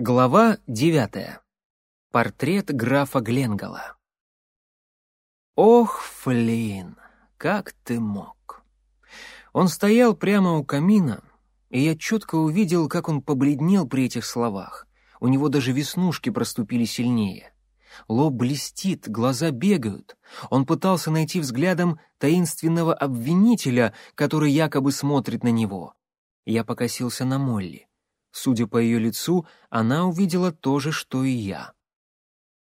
Глава девятая. Портрет графа Гленгала. Ох, Флин, как ты мог? Он стоял прямо у камина, и я четко увидел, как он побледнел при этих словах. У него даже веснушки проступили сильнее. Лоб блестит, глаза бегают. Он пытался найти взглядом таинственного обвинителя, который якобы смотрит на него. Я покосился на Молли. Судя по ее лицу, она увидела то же, что и я.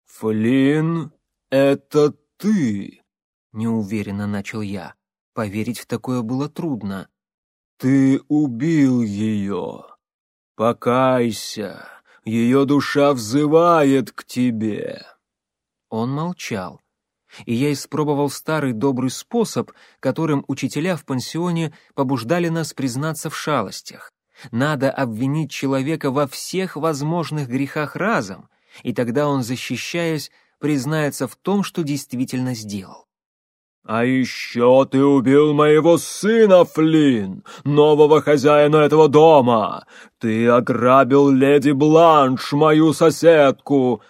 «Флин, это ты!» — неуверенно начал я. Поверить в такое было трудно. «Ты убил ее! Покайся! Ее душа взывает к тебе!» Он молчал, и я испробовал старый добрый способ, которым учителя в пансионе побуждали нас признаться в шалостях. Надо обвинить человека во всех возможных грехах разом, и тогда он, защищаясь, признается в том, что действительно сделал. «А еще ты убил моего сына, Флинн, нового хозяина этого дома! Ты ограбил леди Бланш, мою соседку!»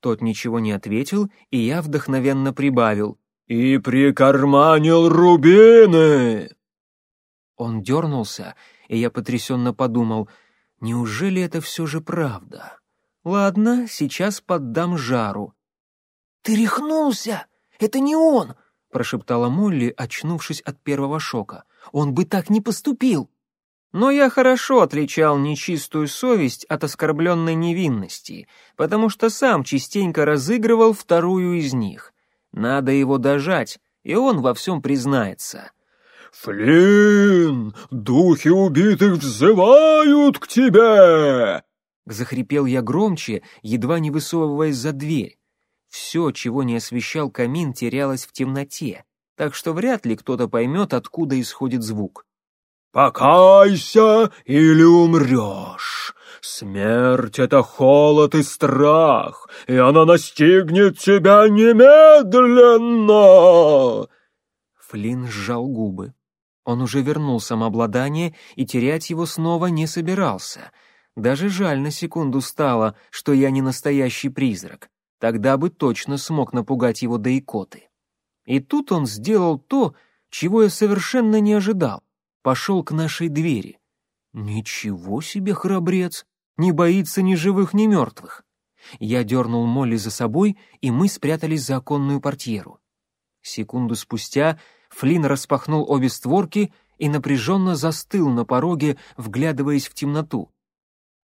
Тот ничего не ответил, и я вдохновенно прибавил. «И прикарманил рубины!» Он дернулся и я потрясенно подумал, неужели это все же правда? Ладно, сейчас поддам жару. «Ты рехнулся! Это не он!» — прошептала Молли, очнувшись от первого шока. «Он бы так не поступил!» Но я хорошо отличал нечистую совесть от оскорбленной невинности, потому что сам частенько разыгрывал вторую из них. Надо его дожать, и он во всем признается. «Флин, духи убитых взывают к тебе!» Захрипел я громче, едва не высовываясь за дверь. Все, чего не освещал камин, терялось в темноте, так что вряд ли кто-то поймет, откуда исходит звук. «Покайся или умрешь! Смерть — это холод и страх, и она настигнет тебя немедленно!» Флин сжал губы. Он уже вернул самообладание и терять его снова не собирался. Даже жаль на секунду стало, что я не настоящий призрак. Тогда бы точно смог напугать его до икоты. И тут он сделал то, чего я совершенно не ожидал. Пошел к нашей двери. Ничего себе храбрец! Не боится ни живых, ни мертвых. Я дернул Молли за собой, и мы спрятались за оконную портьеру. Секунду спустя Флинн распахнул обе створки и напряженно застыл на пороге, вглядываясь в темноту.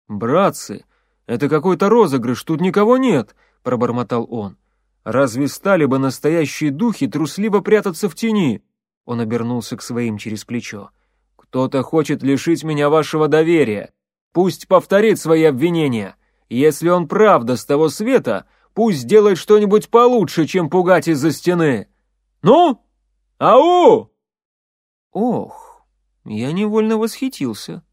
«Братцы, это какой-то розыгрыш, тут никого нет», — пробормотал он. «Разве стали бы настоящие духи трусливо прятаться в тени?» Он обернулся к своим через плечо. «Кто-то хочет лишить меня вашего доверия. Пусть повторит свои обвинения. Если он правда с того света, пусть сделает что-нибудь получше, чем пугать из-за стены. Ну?» «Ау!» Ох, я невольно восхитился.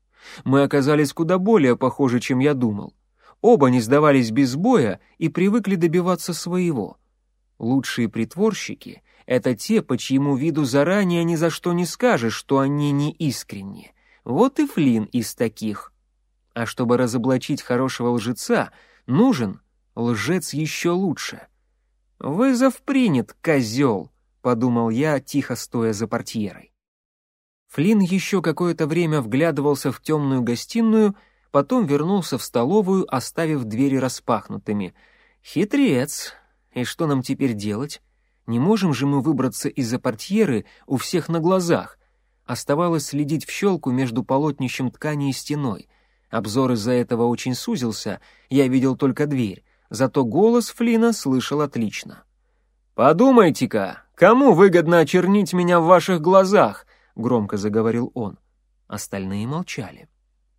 Мы оказались куда более похожи, чем я думал. Оба не сдавались без боя и привыкли добиваться своего. Лучшие притворщики — это те, по чьему виду заранее ни за что не скажешь, что они не искренни. Вот и Флин из таких. А чтобы разоблачить хорошего лжеца, нужен лжец еще лучше. Вызов принят, козел подумал я, тихо стоя за портьерой. Флинн еще какое-то время вглядывался в темную гостиную, потом вернулся в столовую, оставив двери распахнутыми. Хитрец! И что нам теперь делать? Не можем же мы выбраться из-за портьеры у всех на глазах. Оставалось следить в щелку между полотнищем ткани и стеной. Обзор из-за этого очень сузился, я видел только дверь, зато голос Флина слышал отлично. «Подумайте-ка, кому выгодно очернить меня в ваших глазах?» — громко заговорил он. Остальные молчали.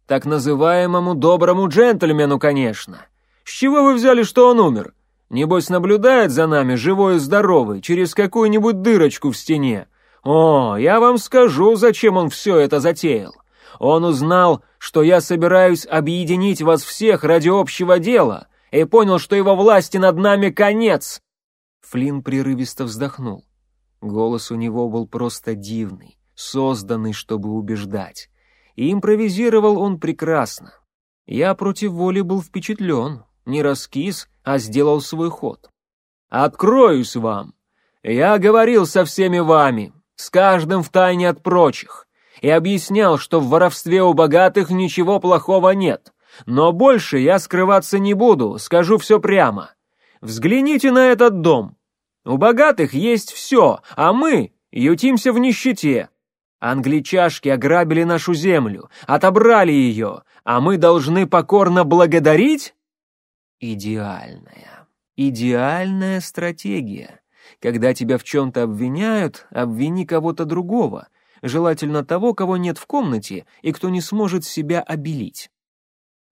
«Так называемому доброму джентльмену, конечно. С чего вы взяли, что он умер? Небось, наблюдает за нами, живой и здоровый, через какую-нибудь дырочку в стене. О, я вам скажу, зачем он все это затеял. Он узнал, что я собираюсь объединить вас всех ради общего дела, и понял, что его власти над нами конец, Флинн прерывисто вздохнул. Голос у него был просто дивный, созданный, чтобы убеждать. И импровизировал он прекрасно. Я против воли был впечатлен, не раскис, а сделал свой ход. «Откроюсь вам. Я говорил со всеми вами, с каждым втайне от прочих, и объяснял, что в воровстве у богатых ничего плохого нет. Но больше я скрываться не буду, скажу все прямо. Взгляните на этот дом. У богатых есть все, а мы ютимся в нищете. Англичашки ограбили нашу землю, отобрали ее, а мы должны покорно благодарить? Идеальная, идеальная стратегия. Когда тебя в чем-то обвиняют, обвини кого-то другого, желательно того, кого нет в комнате и кто не сможет себя обелить.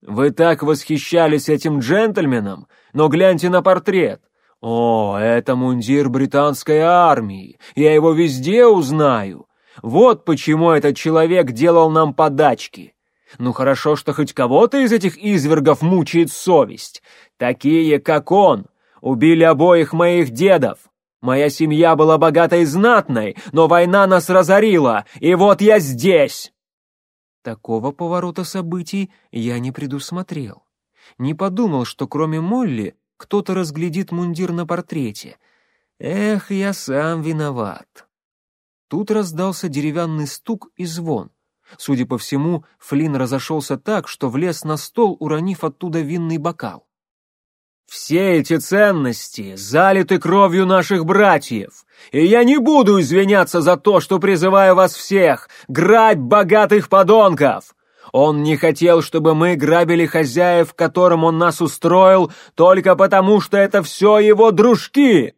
Вы так восхищались этим джентльменом, но гляньте на портрет. О, это мундир британской армии, я его везде узнаю. Вот почему этот человек делал нам подачки. Ну хорошо, что хоть кого-то из этих извергов мучает совесть. Такие, как он, убили обоих моих дедов. Моя семья была богатой и знатной, но война нас разорила, и вот я здесь!» Такого поворота событий я не предусмотрел. Не подумал, что кроме Молли кто-то разглядит мундир на портрете. Эх, я сам виноват. Тут раздался деревянный стук и звон. Судя по всему, Флинн разошелся так, что влез на стол, уронив оттуда винный бокал. «Все эти ценности залиты кровью наших братьев, и я не буду извиняться за то, что призываю вас всех грабь богатых подонков. Он не хотел, чтобы мы грабили хозяев, которым он нас устроил, только потому, что это все его дружки!»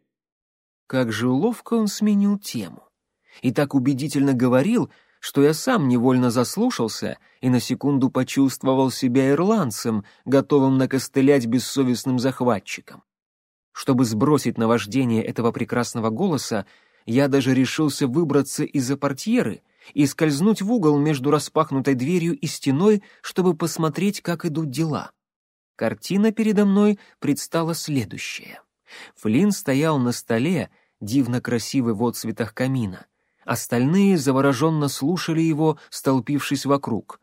Как же ловко он сменил тему. И так убедительно говорил, что я сам невольно заслушался и на секунду почувствовал себя ирландцем, готовым накостылять бессовестным захватчикам. Чтобы сбросить наваждение этого прекрасного голоса, я даже решился выбраться из-за портьеры и скользнуть в угол между распахнутой дверью и стеной, чтобы посмотреть, как идут дела. Картина передо мной предстала следующая. Флинн стоял на столе, дивно красивый в отцветах камина — Остальные завороженно слушали его, столпившись вокруг.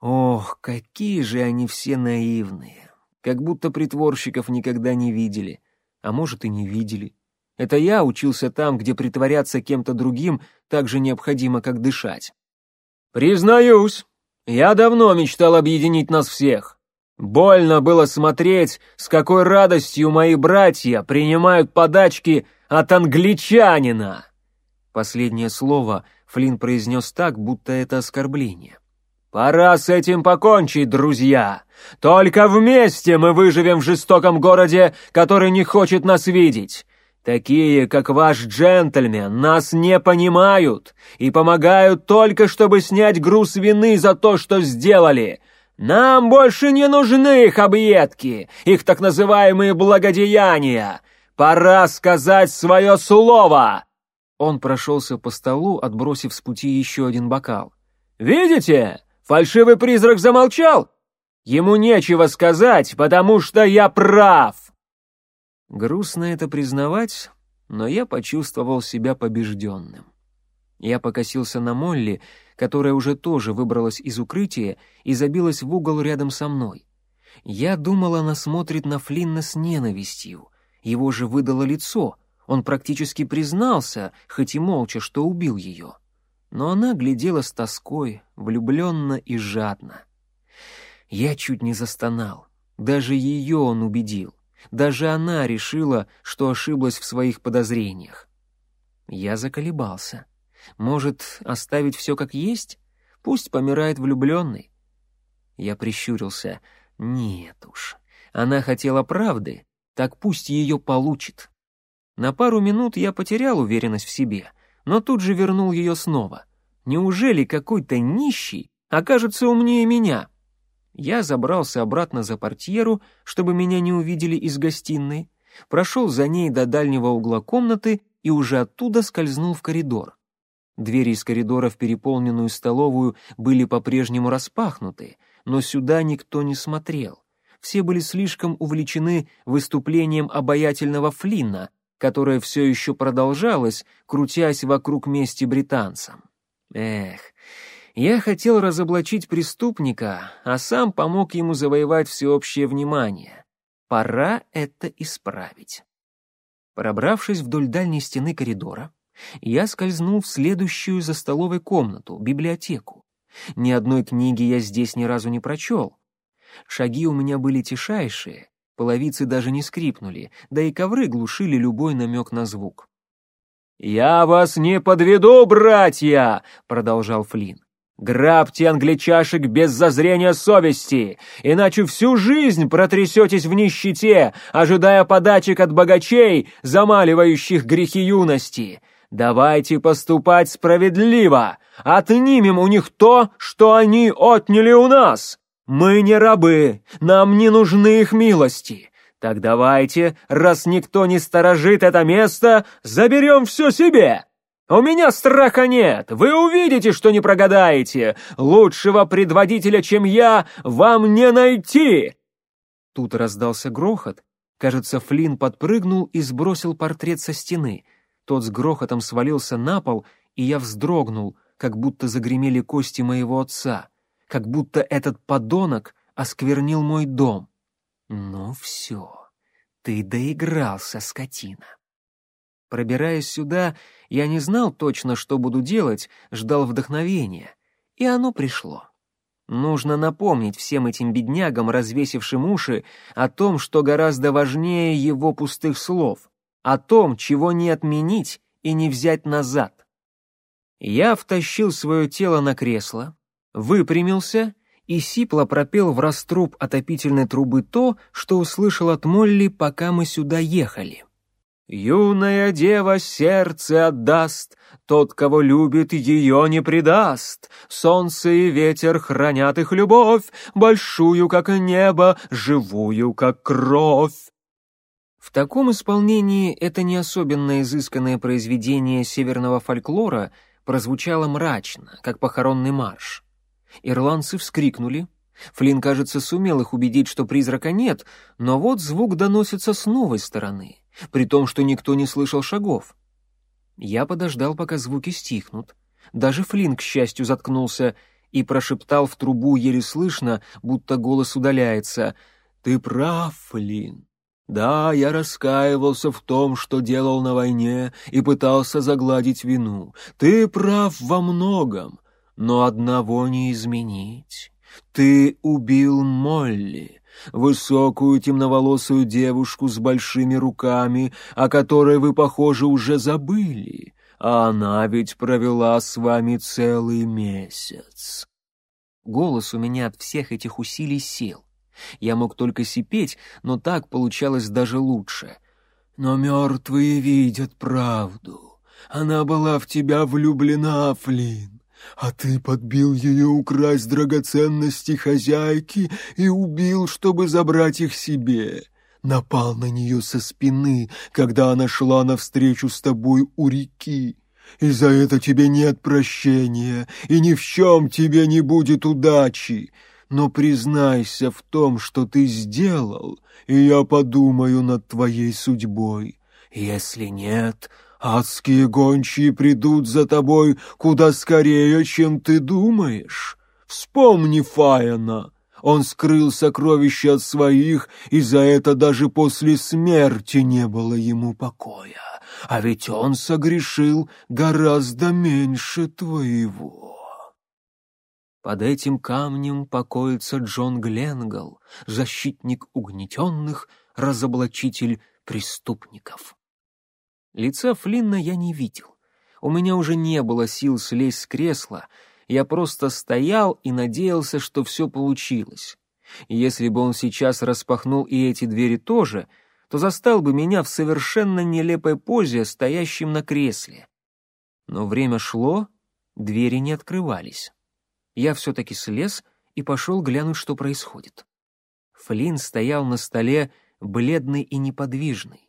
Ох, какие же они все наивные! Как будто притворщиков никогда не видели. А может, и не видели. Это я учился там, где притворяться кем-то другим так же необходимо, как дышать. «Признаюсь, я давно мечтал объединить нас всех. Больно было смотреть, с какой радостью мои братья принимают подачки от англичанина!» Последнее слово Флинн произнес так, будто это оскорбление. «Пора с этим покончить, друзья! Только вместе мы выживем в жестоком городе, который не хочет нас видеть!» Такие, как ваш джентльмен, нас не понимают и помогают только, чтобы снять груз вины за то, что сделали. Нам больше не нужны их объедки, их так называемые благодеяния. Пора сказать свое слово. Он прошелся по столу, отбросив с пути еще один бокал. «Видите? Фальшивый призрак замолчал! Ему нечего сказать, потому что я прав!» Грустно это признавать, но я почувствовал себя побежденным. Я покосился на Молли, которая уже тоже выбралась из укрытия и забилась в угол рядом со мной. Я думал, она смотрит на Флинна с ненавистью. Его же выдало лицо — он практически признался, хоть и молча, что убил ее. Но она глядела с тоской, влюбленно и жадно. Я чуть не застонал. Даже ее он убедил. Даже она решила, что ошиблась в своих подозрениях. Я заколебался. Может, оставить все как есть? Пусть помирает влюбленный. Я прищурился. Нет уж. Она хотела правды, так пусть ее получит. На пару минут я потерял уверенность в себе, но тут же вернул ее снова. Неужели какой-то нищий окажется умнее меня? Я забрался обратно за портьеру, чтобы меня не увидели из гостиной, прошел за ней до дальнего угла комнаты и уже оттуда скользнул в коридор. Двери из коридора в переполненную столовую были по-прежнему распахнуты, но сюда никто не смотрел. Все были слишком увлечены выступлением обаятельного Флинна, которое все еще продолжалось, крутясь вокруг мести британцам. Эх, Я хотел разоблачить преступника, а сам помог ему завоевать всеобщее внимание. Пора это исправить. Пробравшись вдоль дальней стены коридора, я скользнул в следующую за столовой комнату, библиотеку. Ни одной книги я здесь ни разу не прочел. Шаги у меня были тишайшие, половицы даже не скрипнули, да и ковры глушили любой намек на звук. «Я вас не подведу, братья!» — продолжал Флинн. «Грабьте англичашек без зазрения совести, иначе всю жизнь протрясетесь в нищете, ожидая подачек от богачей, замаливающих грехи юности. Давайте поступать справедливо, отнимем у них то, что они отняли у нас. Мы не рабы, нам не нужны их милости. Так давайте, раз никто не сторожит это место, заберем все себе. У меня страха нет, вы увидите, что не прогадаете. Лучшего предводителя, чем я, вам не найти. Тут раздался грохот. Кажется, Флинн подпрыгнул и сбросил портрет со стены — тот с грохотом свалился на пол, и я вздрогнул, как будто загремели кости моего отца, как будто этот подонок осквернил мой дом. Ну все, ты доигрался, скотина. Пробираясь сюда, я не знал точно, что буду делать, ждал вдохновения, и оно пришло. Нужно напомнить всем этим беднягам, развесившим уши, о том, что гораздо важнее его пустых слов о том, чего не отменить и не взять назад. Я втащил свое тело на кресло, выпрямился и сипло пропел в раструб отопительной трубы то, что услышал от Молли, пока мы сюда ехали. «Юная дева сердце отдаст, тот, кого любит, ее не предаст. Солнце и ветер хранят их любовь, большую, как небо, живую, как кровь. В таком исполнении это не особенно изысканное произведение северного фольклора прозвучало мрачно, как похоронный марш. Ирландцы вскрикнули. Флинн, кажется, сумел их убедить, что призрака нет, но вот звук доносится с новой стороны, при том, что никто не слышал шагов. Я подождал, пока звуки стихнут. Даже Флинн, к счастью, заткнулся и прошептал в трубу еле слышно, будто голос удаляется. «Ты прав, Флинн. Да, я раскаивался в том, что делал на войне, и пытался загладить вину. Ты прав во многом, но одного не изменить. Ты убил Молли, высокую темноволосую девушку с большими руками, о которой вы, похоже, уже забыли, а она ведь провела с вами целый месяц. Голос у меня от всех этих усилий сел. Я мог только сипеть, но так получалось даже лучше. Но мертвые видят правду. Она была в тебя влюблена, Флин, а ты подбил ее украсть драгоценности хозяйки и убил, чтобы забрать их себе. Напал на нее со спины, когда она шла навстречу с тобой у реки. И за это тебе нет прощения, и ни в чем тебе не будет удачи но признайся в том, что ты сделал, и я подумаю над твоей судьбой. Если нет, адские гончие придут за тобой куда скорее, чем ты думаешь. Вспомни Фаяна. Он скрыл сокровища от своих, и за это даже после смерти не было ему покоя. А ведь он согрешил гораздо меньше твоего. Под этим камнем покоится Джон Гленгл, защитник угнетенных, разоблачитель преступников. Лица Флинна я не видел. У меня уже не было сил слезть с кресла, я просто стоял и надеялся, что все получилось. если бы он сейчас распахнул и эти двери тоже, то застал бы меня в совершенно нелепой позе, стоящим на кресле. Но время шло, двери не открывались я все-таки слез и пошел глянуть, что происходит. Флинн стоял на столе, бледный и неподвижный.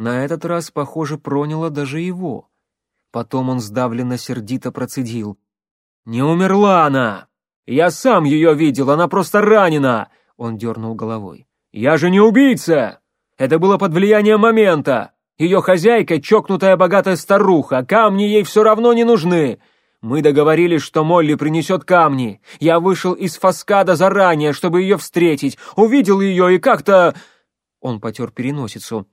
На этот раз, похоже, проняло даже его. Потом он сдавленно сердито процедил. «Не умерла она! Я сам ее видел, она просто ранена!» Он дернул головой. «Я же не убийца! Это было под влиянием момента! Ее хозяйка — чокнутая богатая старуха, камни ей все равно не нужны! Мы договорились, что Молли принесет камни. Я вышел из Фаскада заранее, чтобы ее встретить, увидел ее и как-то...» Он потер переносицу.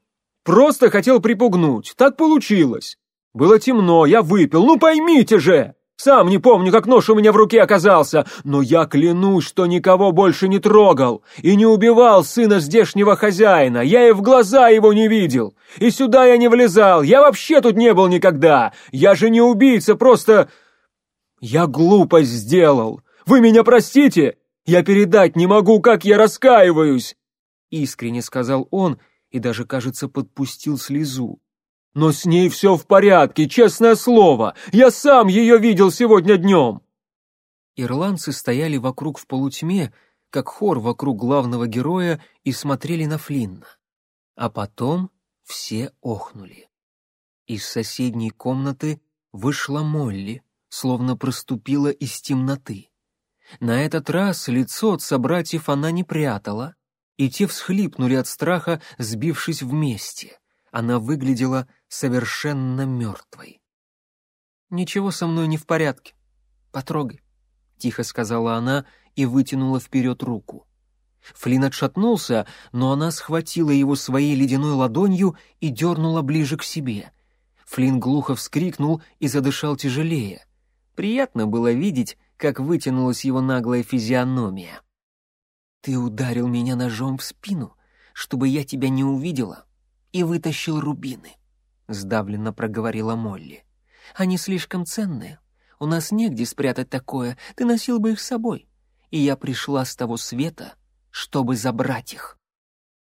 «Просто хотел припугнуть. Так получилось. Было темно, я выпил. Ну поймите же!» Сам не помню, как нож у меня в руке оказался, но я клянусь, что никого больше не трогал и не убивал сына здешнего хозяина. Я и в глаза его не видел. И сюда я не влезал. Я вообще тут не был никогда. Я же не убийца, просто... Я глупость сделал. Вы меня простите? Я передать не могу, как я раскаиваюсь. Искренне сказал он и даже, кажется, подпустил слезу. Но с ней все в порядке, честное слово. Я сам ее видел сегодня днем. Ирландцы стояли вокруг в полутьме, как хор вокруг главного героя, и смотрели на Флинна. А потом все охнули. Из соседней комнаты вышла Молли, словно проступила из темноты. На этот раз лицо от собратьев она не прятала, и те всхлипнули от страха, сбившись вместе. Она выглядела совершенно мертвой. «Ничего со мной не в порядке. Потрогай», — тихо сказала она и вытянула вперед руку. Флин отшатнулся, но она схватила его своей ледяной ладонью и дернула ближе к себе. Флин глухо вскрикнул и задышал тяжелее. Приятно было видеть, как вытянулась его наглая физиономия. «Ты ударил меня ножом в спину, чтобы я тебя не увидела, и вытащил рубины. — сдавленно проговорила Молли. «Они слишком ценные. У нас негде спрятать такое, ты носил бы их с собой. И я пришла с того света, чтобы забрать их».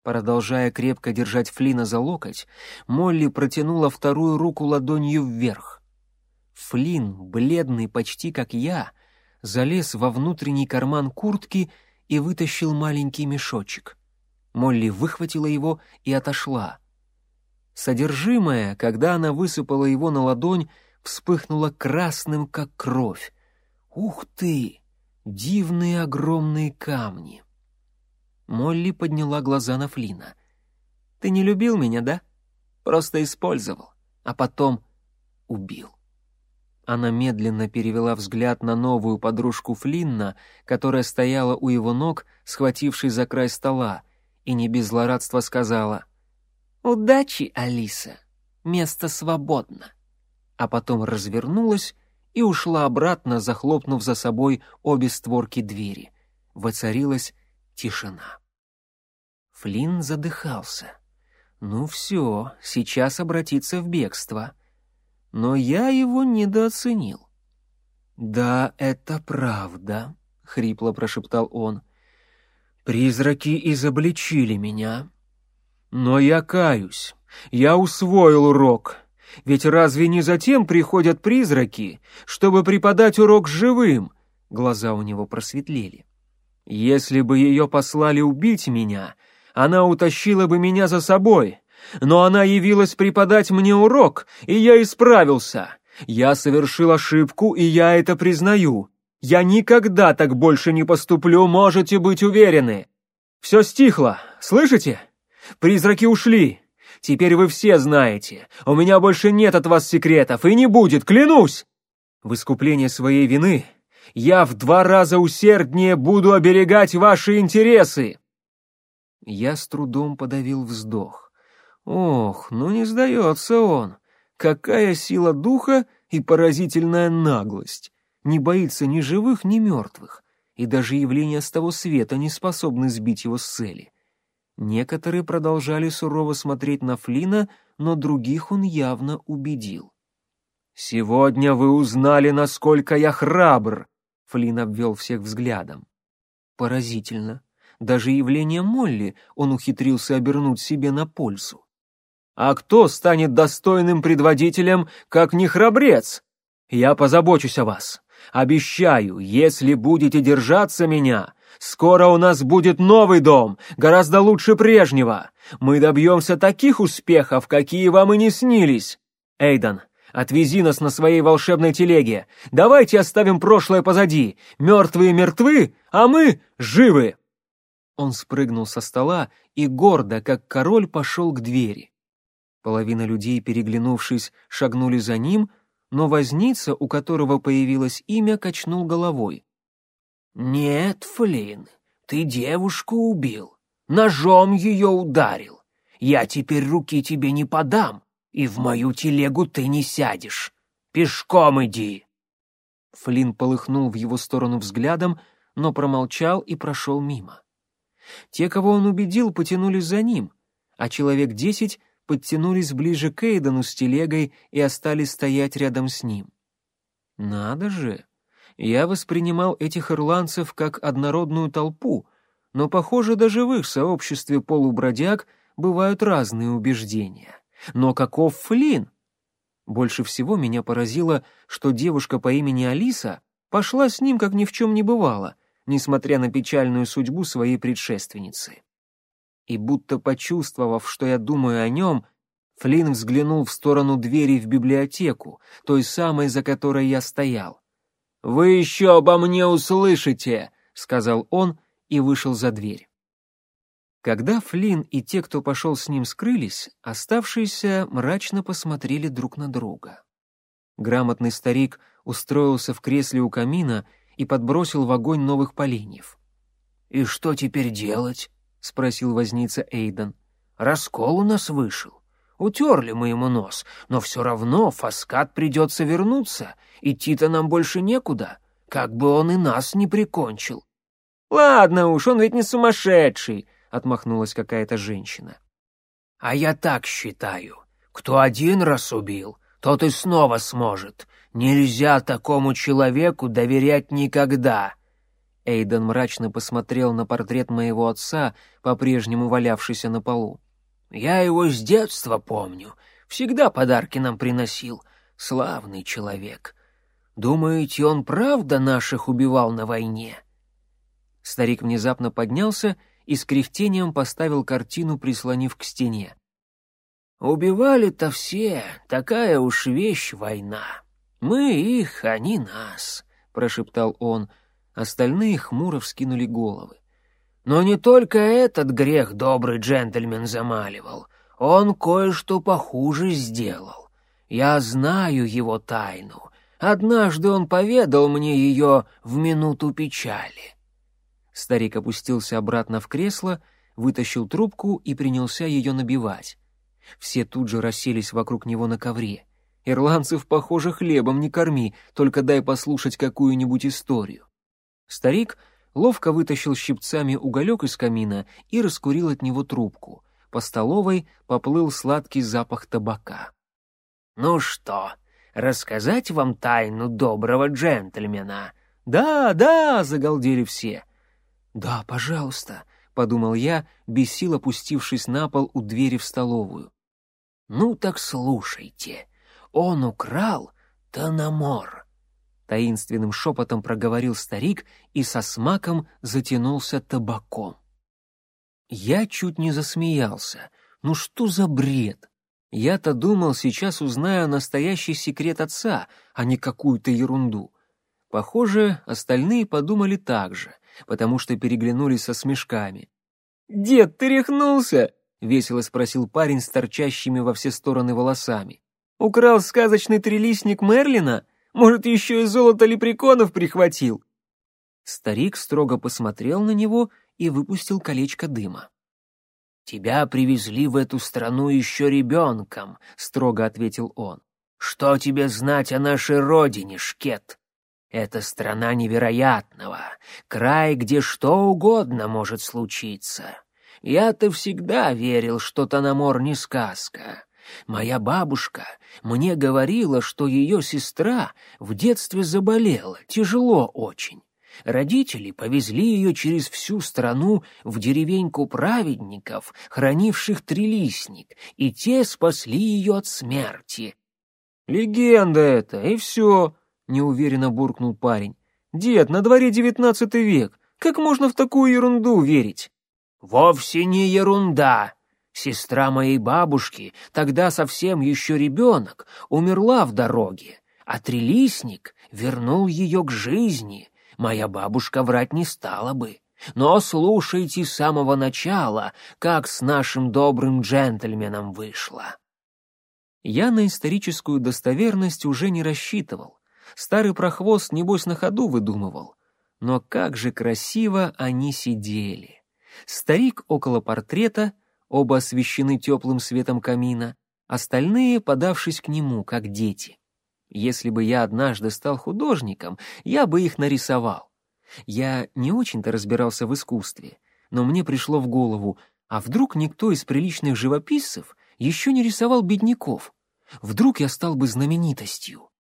Продолжая крепко держать Флина за локоть, Молли протянула вторую руку ладонью вверх. Флин, бледный почти как я, залез во внутренний карман куртки и вытащил маленький мешочек. Молли выхватила его и отошла — Содержимое, когда она высыпала его на ладонь, вспыхнуло красным, как кровь. Ух ты! Дивные огромные камни! Молли подняла глаза на Флина. «Ты не любил меня, да? Просто использовал, а потом убил». Она медленно перевела взгляд на новую подружку Флинна, которая стояла у его ног, схватившись за край стола, и не без злорадства сказала — «Удачи, Алиса! Место свободно!» А потом развернулась и ушла обратно, захлопнув за собой обе створки двери. Воцарилась тишина. Флинн задыхался. «Ну все, сейчас обратиться в бегство». Но я его недооценил. «Да, это правда», — хрипло прошептал он. «Призраки изобличили меня, но я каюсь. Я усвоил урок. Ведь разве не затем приходят призраки, чтобы преподать урок живым? Глаза у него просветлели. Если бы ее послали убить меня, она утащила бы меня за собой. Но она явилась преподать мне урок, и я исправился. Я совершил ошибку, и я это признаю. Я никогда так больше не поступлю, можете быть уверены. Все стихло, слышите? Призраки ушли. Теперь вы все знаете. У меня больше нет от вас секретов и не будет, клянусь. В искупление своей вины я в два раза усерднее буду оберегать ваши интересы. Я с трудом подавил вздох. Ох, ну не сдается он. Какая сила духа и поразительная наглость. Не боится ни живых, ни мертвых. И даже явления с того света не способны сбить его с цели. Некоторые продолжали сурово смотреть на Флина, но других он явно убедил. «Сегодня вы узнали, насколько я храбр!» Флин обвел всех взглядом. Поразительно. Даже явление Молли он ухитрился обернуть себе на пользу. «А кто станет достойным предводителем, как не храбрец? Я позабочусь о вас. Обещаю, если будете держаться меня, Скоро у нас будет новый дом, гораздо лучше прежнего. Мы добьемся таких успехов, какие вам и не снились. Эйдан, отвези нас на своей волшебной телеге. Давайте оставим прошлое позади. Мертвые мертвы, а мы живы!» Он спрыгнул со стола и гордо, как король, пошел к двери. Половина людей, переглянувшись, шагнули за ним, но возница, у которого появилось имя, качнул головой. «Нет, Флинн, ты девушку убил, ножом ее ударил. Я теперь руки тебе не подам, и в мою телегу ты не сядешь. Пешком иди!» Флинн полыхнул в его сторону взглядом, но промолчал и прошел мимо. Те, кого он убедил, потянулись за ним, а человек десять подтянулись ближе к Эйдену с телегой и остались стоять рядом с ним. Надо же! Я воспринимал этих ирландцев как однородную толпу, но, похоже, даже в их сообществе полубродяг бывают разные убеждения. Но каков Флин? Больше всего меня поразило, что девушка по имени Алиса пошла с ним, как ни в чем не бывало, несмотря на печальную судьбу своей предшественницы. И будто почувствовав, что я думаю о нем, Флинн взглянул в сторону двери в библиотеку, той самой, за которой я стоял. «Вы еще обо мне услышите!» — сказал он и вышел за дверь. Когда Флинн и те, кто пошел с ним, скрылись, оставшиеся мрачно посмотрели друг на друга. Грамотный старик устроился в кресле у камина и подбросил в огонь новых поленьев. «И что теперь делать?» — спросил возница Эйден. «Раскол у нас вышел. Утерли мы ему нос, но все равно Фаскат придется вернуться, идти-то нам больше некуда, как бы он и нас не прикончил». «Ладно уж, он ведь не сумасшедший», отмахнулась какая-то женщина. А я так считаю. Кто один раз убил, тот и снова сможет. Нельзя такому человеку доверять никогда. Эйден мрачно посмотрел на портрет моего отца, по-прежнему валявшийся на полу. Я его с детства помню. Всегда подарки нам приносил. Славный человек. Думаете, он правда наших убивал на войне? Старик внезапно поднялся и с кряхтением поставил картину, прислонив к стене. «Убивали-то все, такая уж вещь война. Мы их, они нас», — прошептал он. Остальные хмуро вскинули головы. «Но не только этот грех добрый джентльмен замаливал. Он кое-что похуже сделал. Я знаю его тайну. Однажды он поведал мне ее в минуту печали. Старик опустился обратно в кресло, вытащил трубку и принялся ее набивать. Все тут же расселись вокруг него на ковре. Ирландцев, похоже, хлебом не корми, только дай послушать какую-нибудь историю. Старик ловко вытащил щипцами уголек из камина и раскурил от него трубку. По столовой поплыл сладкий запах табака. «Ну что, рассказать вам тайну доброго джентльмена?» «Да, да!» — загалдели все. «Да, пожалуйста», — подумал я, без сил опустившись на пол у двери в столовую. «Ну так слушайте, он украл Танамор», — таинственным шепотом проговорил старик и со смаком затянулся табаком. Я чуть не засмеялся. Ну что за бред? Я-то думал, сейчас узнаю настоящий секрет отца, а не какую-то ерунду. Похоже, остальные подумали так же — потому что переглянулись со смешками. «Дед, ты рехнулся?» — весело спросил парень с торчащими во все стороны волосами. «Украл сказочный трилистник Мерлина? Может, еще и золото лепреконов прихватил?» Старик строго посмотрел на него и выпустил колечко дыма. «Тебя привезли в эту страну еще ребенком», — строго ответил он. «Что тебе знать о нашей родине, Шкет? Это страна невероятного, край, где что угодно может случиться. Я-то всегда верил, что Танамор не сказка. Моя бабушка мне говорила, что ее сестра в детстве заболела, тяжело очень. Родители повезли ее через всю страну в деревеньку праведников, хранивших трилистник, и те спасли ее от смерти. «Легенда это, и все», — неуверенно буркнул парень. «Дед, на дворе девятнадцатый век. Как можно в такую ерунду верить?» «Вовсе не ерунда. Сестра моей бабушки, тогда совсем еще ребенок, умерла в дороге, а трилистник вернул ее к жизни. Моя бабушка врать не стала бы. Но слушайте с самого начала, как с нашим добрым джентльменом вышло». Я на историческую достоверность уже не рассчитывал. Старый прохвост, небось, на ходу выдумывал. Но как же красиво они сидели. Старик около портрета, оба освещены теплым светом камина, остальные подавшись к нему, как дети. Если бы я однажды стал художником, я бы их нарисовал. Я не очень-то разбирался в искусстве, но мне пришло в голову, а вдруг никто из приличных живописцев еще не рисовал бедняков? Вдруг я стал бы знаменитостью?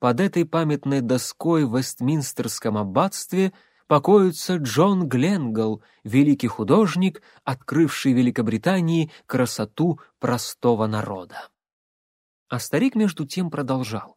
Под этой памятной доской в Вестминстерском аббатстве покоится Джон Гленгл, великий художник, открывший Великобритании красоту простого народа. А старик между тем продолжал.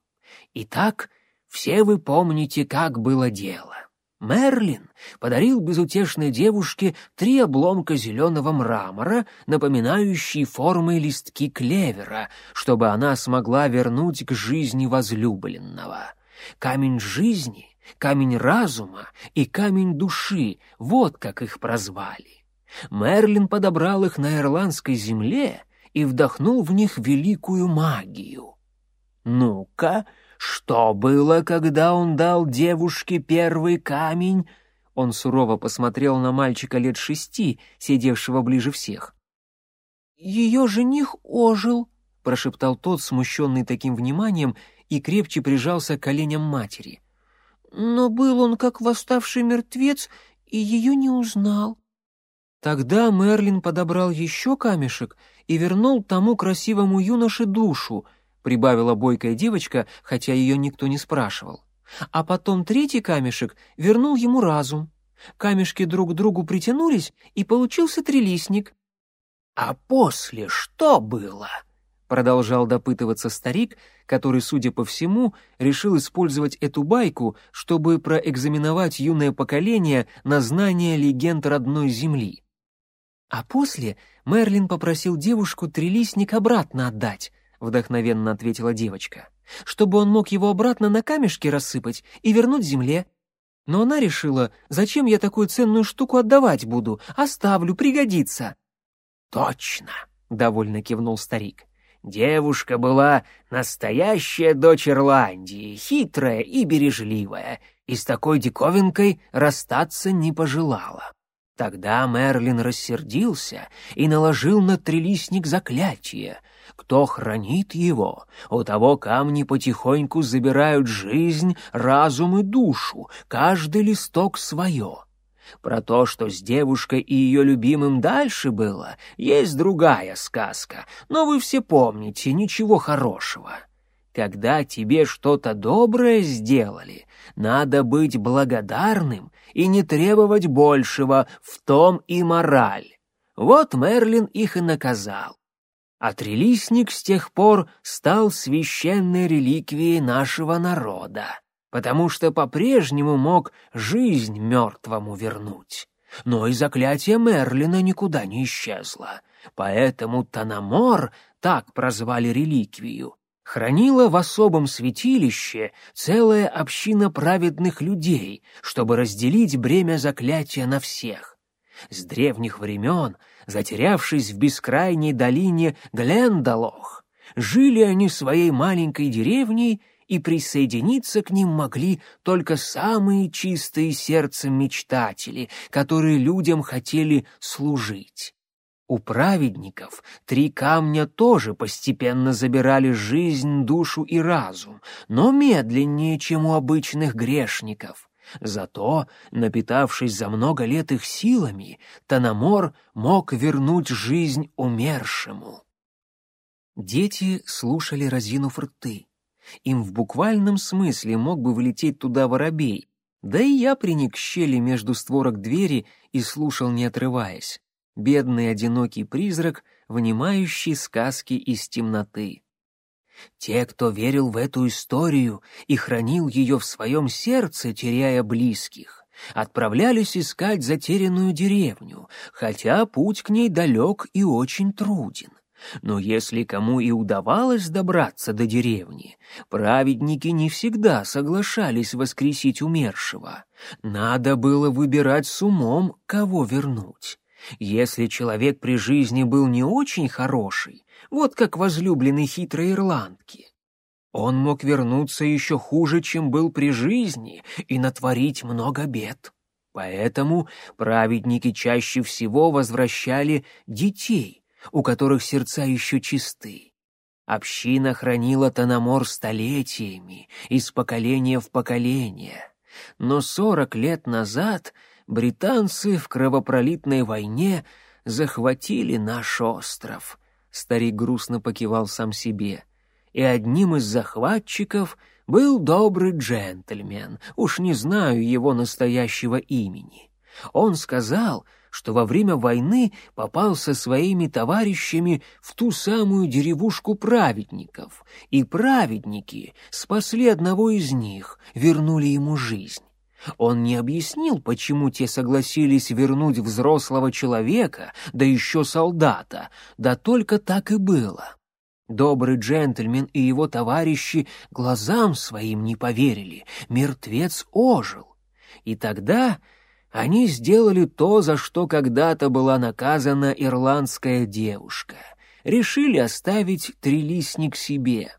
«Итак, все вы помните, как было дело. Мерлин подарил безутешной девушке три обломка зеленого мрамора, напоминающие формы листки клевера, чтобы она смогла вернуть к жизни возлюбленного. Камень жизни, камень разума и камень души — вот как их прозвали. Мерлин подобрал их на ирландской земле и вдохнул в них великую магию. «Ну-ка, что было, когда он дал девушке первый камень? Он сурово посмотрел на мальчика лет шести, сидевшего ближе всех. Ее жених ожил, прошептал тот, смущенный таким вниманием, и крепче прижался к коленям матери. Но был он как восставший мертвец и ее не узнал. Тогда Мерлин подобрал еще камешек и вернул тому красивому юноше душу —— прибавила бойкая девочка, хотя ее никто не спрашивал. А потом третий камешек вернул ему разум. Камешки друг к другу притянулись, и получился трилистник. «А после что было?» — продолжал допытываться старик, который, судя по всему, решил использовать эту байку, чтобы проэкзаменовать юное поколение на знание легенд родной земли. А после Мерлин попросил девушку трилистник обратно отдать, вдохновенно ответила девочка, чтобы он мог его обратно на камешки рассыпать и вернуть земле. Но она решила, зачем я такую ценную штуку отдавать буду, оставлю, пригодится. Точно, довольно кивнул старик. Девушка была настоящая дочь Ирландии, хитрая и бережливая, и с такой диковинкой расстаться не пожелала. Тогда Мерлин рассердился и наложил на трилистник заклятие, кто хранит его, у того камни потихоньку забирают жизнь, разум и душу, каждый листок свое. Про то, что с девушкой и ее любимым дальше было, есть другая сказка, но вы все помните, ничего хорошего. Когда тебе что-то доброе сделали, надо быть благодарным и не требовать большего, в том и мораль. Вот Мерлин их и наказал а трилистник с тех пор стал священной реликвией нашего народа, потому что по-прежнему мог жизнь мертвому вернуть. Но и заклятие Мерлина никуда не исчезло, поэтому Танамор, так прозвали реликвию, хранила в особом святилище целая община праведных людей, чтобы разделить бремя заклятия на всех. С древних времен затерявшись в бескрайней долине Глендалох. Жили они своей маленькой деревней, и присоединиться к ним могли только самые чистые сердцем мечтатели, которые людям хотели служить. У праведников три камня тоже постепенно забирали жизнь, душу и разум, но медленнее, чем у обычных грешников. Зато, напитавшись за много лет их силами, Танамор мог вернуть жизнь умершему. Дети слушали разинув рты. Им в буквальном смысле мог бы вылететь туда воробей, да и я приник к щели между створок двери и слушал, не отрываясь. Бедный одинокий призрак, внимающий сказки из темноты. Те, кто верил в эту историю и хранил ее в своем сердце, теряя близких, отправлялись искать затерянную деревню, хотя путь к ней далек и очень труден. Но если кому и удавалось добраться до деревни, праведники не всегда соглашались воскресить умершего. Надо было выбирать с умом, кого вернуть. Если человек при жизни был не очень хороший, вот как возлюбленный хитрой ирландки, он мог вернуться еще хуже, чем был при жизни, и натворить много бед. Поэтому праведники чаще всего возвращали детей, у которых сердца еще чисты. Община хранила Танамор столетиями, из поколения в поколение. Но сорок лет назад британцы в кровопролитной войне захватили наш остров. Старик грустно покивал сам себе. И одним из захватчиков был добрый джентльмен, уж не знаю его настоящего имени. Он сказал, что во время войны попал со своими товарищами в ту самую деревушку праведников, и праведники спасли одного из них, вернули ему жизнь. Он не объяснил, почему те согласились вернуть взрослого человека, да еще солдата, да только так и было. Добрый джентльмен и его товарищи глазам своим не поверили, мертвец ожил. И тогда они сделали то, за что когда-то была наказана ирландская девушка. Решили оставить трилистник себе.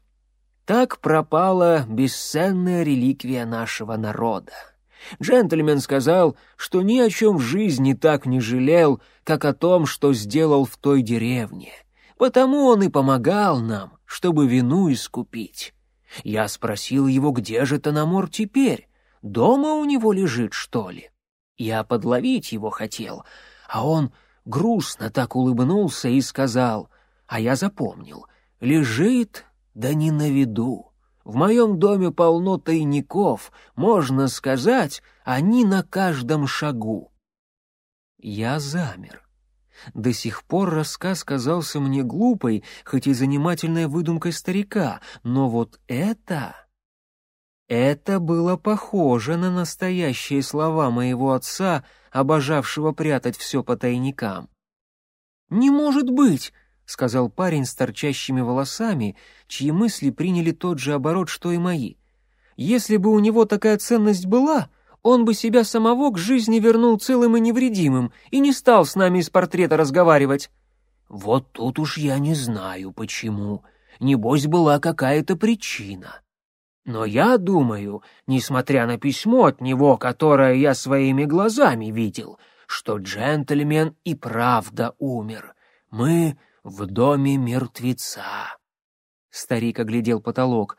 Так пропала бесценная реликвия нашего народа. Джентльмен сказал, что ни о чем в жизни так не жалел, как о том, что сделал в той деревне. Потому он и помогал нам, чтобы вину искупить. Я спросил его, где же Тономор теперь? Дома у него лежит, что ли? Я подловить его хотел, а он грустно так улыбнулся и сказал, а я запомнил, лежит, да не на виду. В моем доме полно тайников, можно сказать, они на каждом шагу. Я замер. До сих пор рассказ казался мне глупой, хоть и занимательной выдумкой старика, но вот это... Это было похоже на настоящие слова моего отца, обожавшего прятать все по тайникам. «Не может быть!» — сказал парень с торчащими волосами, чьи мысли приняли тот же оборот, что и мои. «Если бы у него такая ценность была, он бы себя самого к жизни вернул целым и невредимым и не стал с нами из портрета разговаривать». «Вот тут уж я не знаю, почему. Небось, была какая-то причина. Но я думаю, несмотря на письмо от него, которое я своими глазами видел, что джентльмен и правда умер. Мы в доме мертвеца. Старик оглядел потолок,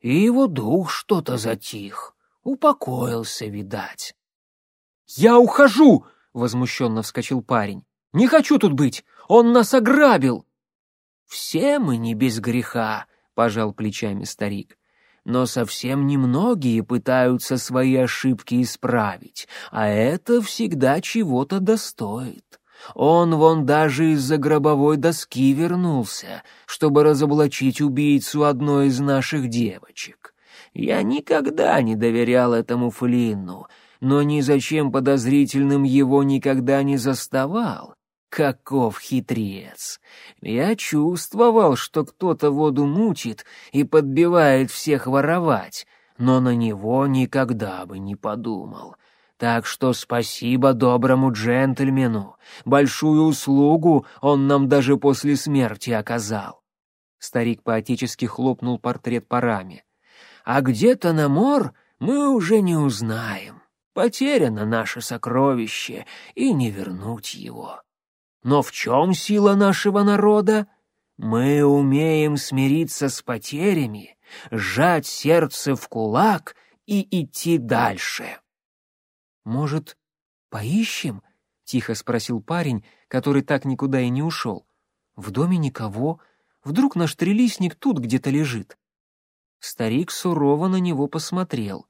и его дух что-то затих, упокоился, видать. «Я ухожу!» — возмущенно вскочил парень. «Не хочу тут быть! Он нас ограбил!» «Все мы не без греха», — пожал плечами старик. «Но совсем немногие пытаются свои ошибки исправить, а это всегда чего-то достоит. Он вон даже из-за гробовой доски вернулся, чтобы разоблачить убийцу одной из наших девочек. Я никогда не доверял этому Флинну, но ни зачем подозрительным его никогда не заставал. Каков хитрец! Я чувствовал, что кто-то воду мутит и подбивает всех воровать, но на него никогда бы не подумал. Так что спасибо доброму джентльмену. Большую услугу он нам даже после смерти оказал. Старик поотечески хлопнул портрет по раме. А где-то на мор мы уже не узнаем. Потеряно наше сокровище, и не вернуть его. Но в чем сила нашего народа? Мы умеем смириться с потерями, сжать сердце в кулак и идти дальше. «Может, поищем?» — тихо спросил парень, который так никуда и не ушел. «В доме никого. Вдруг наш трелисник тут где-то лежит?» Старик сурово на него посмотрел.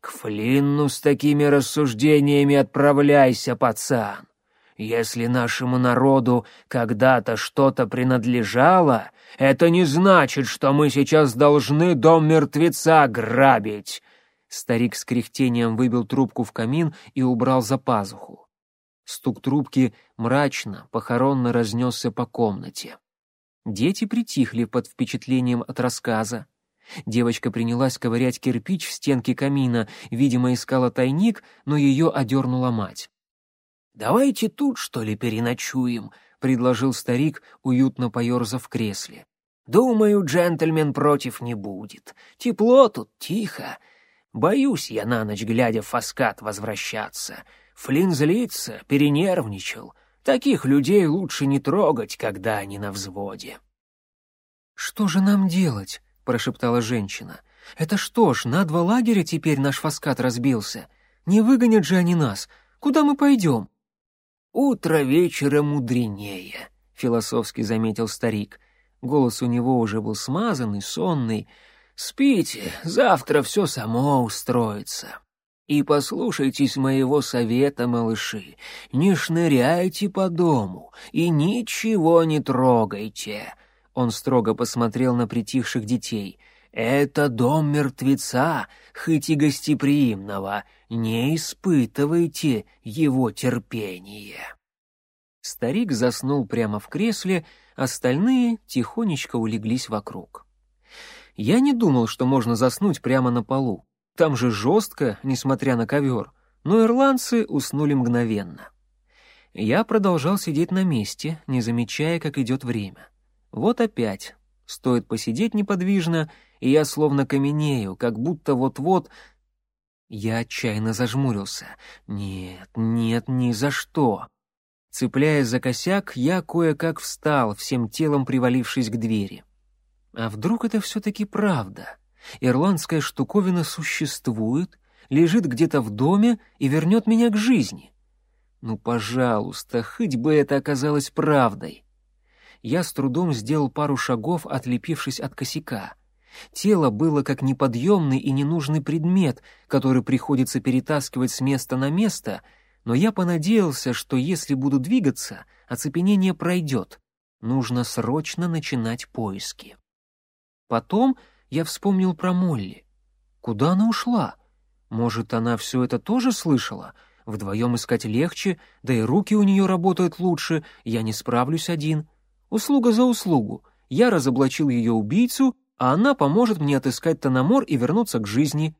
«К Флинну с такими рассуждениями отправляйся, пацан. Если нашему народу когда-то что-то принадлежало, это не значит, что мы сейчас должны дом мертвеца грабить. Старик с кряхтением выбил трубку в камин и убрал за пазуху. Стук трубки мрачно, похоронно разнесся по комнате. Дети притихли под впечатлением от рассказа. Девочка принялась ковырять кирпич в стенке камина, видимо, искала тайник, но ее одернула мать. «Давайте тут, что ли, переночуем?» — предложил старик, уютно поерзав в кресле. «Думаю, джентльмен против не будет. Тепло тут, тихо. Боюсь я на ночь, глядя в фаскат, возвращаться. Флинн злится, перенервничал. Таких людей лучше не трогать, когда они на взводе». «Что же нам делать?» — прошептала женщина. «Это что ж, на два лагеря теперь наш фаскат разбился? Не выгонят же они нас. Куда мы пойдем?» «Утро вечера мудренее», — философски заметил старик. Голос у него уже был смазанный, сонный. «Спите, завтра все само устроится. И послушайтесь моего совета, малыши. Не шныряйте по дому и ничего не трогайте». Он строго посмотрел на притихших детей. «Это дом мертвеца, хоть и гостеприимного. Не испытывайте его терпения». Старик заснул прямо в кресле, остальные тихонечко улеглись вокруг. Я не думал, что можно заснуть прямо на полу. Там же жестко, несмотря на ковер, но ирландцы уснули мгновенно. Я продолжал сидеть на месте, не замечая, как идет время. Вот опять. Стоит посидеть неподвижно, и я словно каменею, как будто вот-вот... Я отчаянно зажмурился. Нет, нет, ни за что. Цепляясь за косяк, я кое-как встал, всем телом привалившись к двери. А вдруг это все-таки правда? Ирландская штуковина существует, лежит где-то в доме и вернет меня к жизни. Ну, пожалуйста, хоть бы это оказалось правдой я с трудом сделал пару шагов, отлепившись от косяка. Тело было как неподъемный и ненужный предмет, который приходится перетаскивать с места на место, но я понадеялся, что если буду двигаться, оцепенение пройдет. Нужно срочно начинать поиски. Потом я вспомнил про Молли. Куда она ушла? Может, она все это тоже слышала? Вдвоем искать легче, да и руки у нее работают лучше, я не справлюсь один. Услуга за услугу. Я разоблачил ее убийцу, а она поможет мне отыскать Тономор и вернуться к жизни.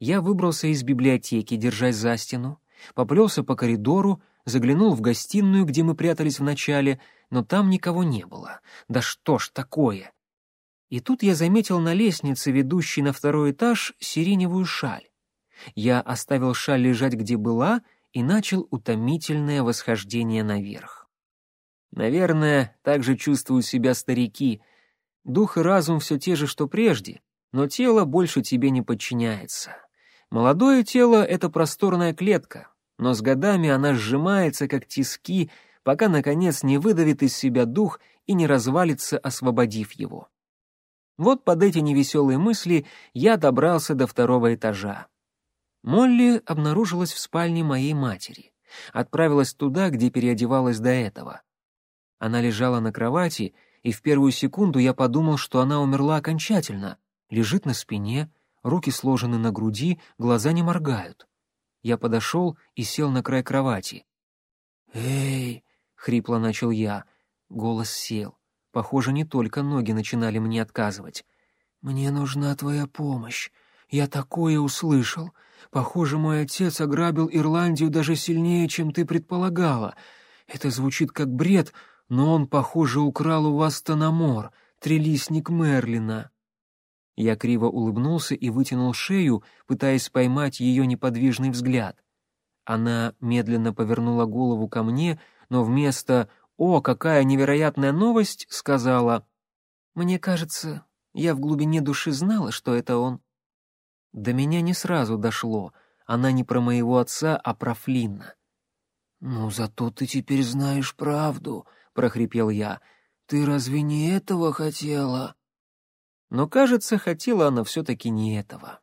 Я выбрался из библиотеки, держась за стену, поплелся по коридору, заглянул в гостиную, где мы прятались вначале, но там никого не было. Да что ж такое? И тут я заметил на лестнице, ведущей на второй этаж, сиреневую шаль. Я оставил шаль лежать, где была, и начал утомительное восхождение наверх. Наверное, так же чувствуют себя старики. Дух и разум все те же, что прежде, но тело больше тебе не подчиняется. Молодое тело — это просторная клетка, но с годами она сжимается, как тиски, пока, наконец, не выдавит из себя дух и не развалится, освободив его. Вот под эти невеселые мысли я добрался до второго этажа. Молли обнаружилась в спальне моей матери. Отправилась туда, где переодевалась до этого. Она лежала на кровати, и в первую секунду я подумал, что она умерла окончательно. Лежит на спине, руки сложены на груди, глаза не моргают. Я подошел и сел на край кровати. «Эй!» — хрипло начал я. Голос сел. Похоже, не только ноги начинали мне отказывать. «Мне нужна твоя помощь. Я такое услышал. Похоже, мой отец ограбил Ирландию даже сильнее, чем ты предполагала. Это звучит как бред, но он, похоже, украл у вас Тономор, трелисник Мерлина». Я криво улыбнулся и вытянул шею, пытаясь поймать ее неподвижный взгляд. Она медленно повернула голову ко мне, но вместо «О, какая невероятная новость!» сказала «Мне кажется, я в глубине души знала, что это он». До меня не сразу дошло, она не про моего отца, а про Флинна. «Ну, зато ты теперь знаешь правду», прохрипел я. «Ты разве не этого хотела?» Но, кажется, хотела она все-таки не этого.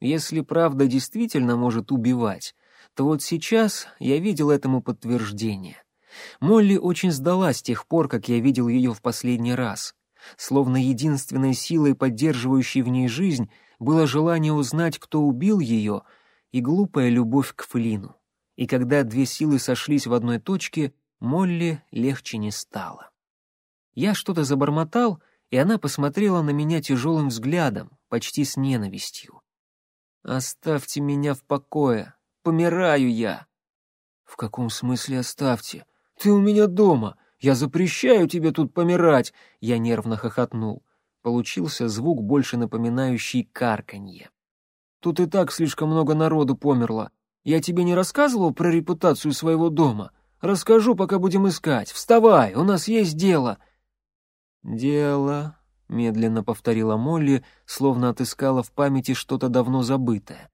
Если правда действительно может убивать, то вот сейчас я видел этому подтверждение. Молли очень сдала с тех пор, как я видел ее в последний раз. Словно единственной силой, поддерживающей в ней жизнь, было желание узнать, кто убил ее, и глупая любовь к Флину. И когда две силы сошлись в одной точке — Молли легче не стало. Я что-то забормотал, и она посмотрела на меня тяжелым взглядом, почти с ненавистью. «Оставьте меня в покое, помираю я!» «В каком смысле оставьте? Ты у меня дома. Я запрещаю тебе тут помирать!» Я нервно хохотнул. Получился звук, больше напоминающий карканье. «Тут и так слишком много народу померло. Я тебе не рассказывал про репутацию своего дома? Расскажу, пока будем искать. Вставай, у нас есть дело!» «Дело», — медленно повторила Молли, словно отыскала в памяти что-то давно забытое.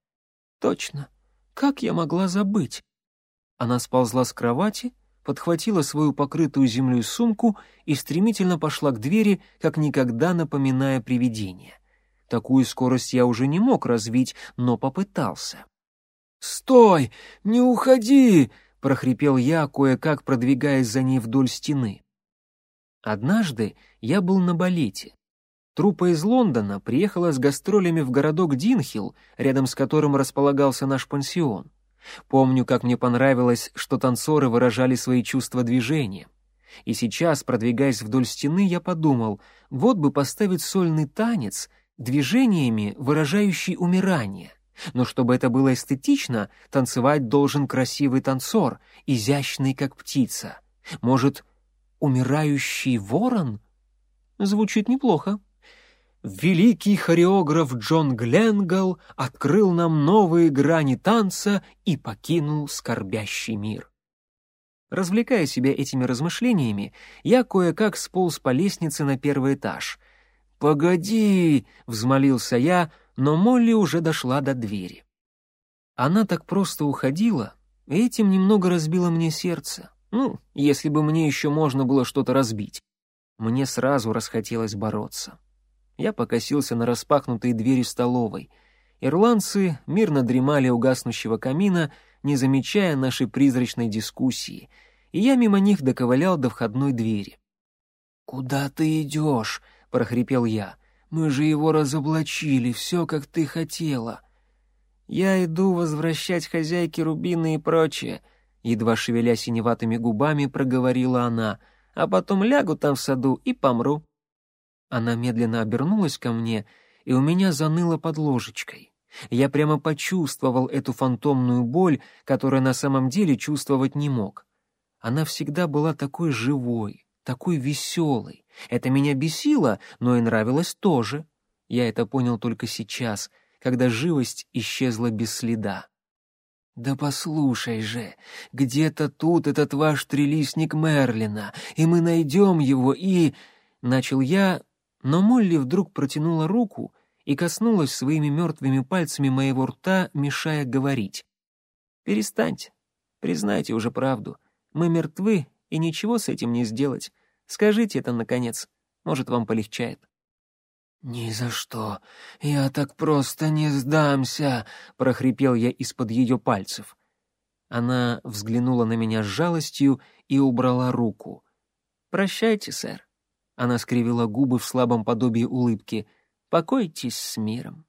«Точно. Как я могла забыть?» Она сползла с кровати, подхватила свою покрытую землей сумку и стремительно пошла к двери, как никогда напоминая привидение. Такую скорость я уже не мог развить, но попытался. «Стой! Не уходи!» — прохрипел я, кое-как продвигаясь за ней вдоль стены. Однажды я был на балете. Труппа из Лондона приехала с гастролями в городок Динхилл, рядом с которым располагался наш пансион. Помню, как мне понравилось, что танцоры выражали свои чувства движения. И сейчас, продвигаясь вдоль стены, я подумал, вот бы поставить сольный танец движениями, выражающий умирание. Но чтобы это было эстетично, танцевать должен красивый танцор, изящный, как птица. Может, умирающий ворон? Звучит неплохо. Великий хореограф Джон Гленгал открыл нам новые грани танца и покинул скорбящий мир. Развлекая себя этими размышлениями, я кое-как сполз по лестнице на первый этаж. «Погоди!» — взмолился я, но Молли уже дошла до двери. Она так просто уходила, и этим немного разбило мне сердце. Ну, если бы мне еще можно было что-то разбить. Мне сразу расхотелось бороться. Я покосился на распахнутые двери столовой. Ирландцы мирно дремали у гаснущего камина, не замечая нашей призрачной дискуссии, и я мимо них доковылял до входной двери. «Куда ты идешь?» — прохрипел я. «Мы же его разоблачили, все, как ты хотела». «Я иду возвращать хозяйке рубины и прочее», — едва шевеля синеватыми губами проговорила она, «а потом лягу там в саду и помру». Она медленно обернулась ко мне, и у меня заныло под ложечкой. Я прямо почувствовал эту фантомную боль, которую на самом деле чувствовать не мог. Она всегда была такой живой, такой веселой. Это меня бесило, но и нравилось тоже. Я это понял только сейчас, когда живость исчезла без следа. «Да послушай же, где-то тут этот ваш трилистник Мерлина, и мы найдем его, и...» Начал я, но Молли вдруг протянула руку и коснулась своими мертвыми пальцами моего рта, мешая говорить. «Перестаньте. Признайте уже правду. Мы мертвы, и ничего с этим не сделать. Скажите это, наконец. Может, вам полегчает». «Ни за что. Я так просто не сдамся», — прохрипел я из-под ее пальцев. Она взглянула на меня с жалостью и убрала руку. «Прощайте, сэр. Она скривила губы в слабом подобии улыбки. «Покойтесь с миром».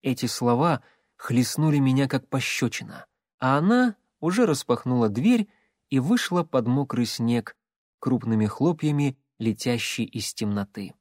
Эти слова хлестнули меня как пощечина, а она уже распахнула дверь и вышла под мокрый снег, крупными хлопьями, летящий из темноты.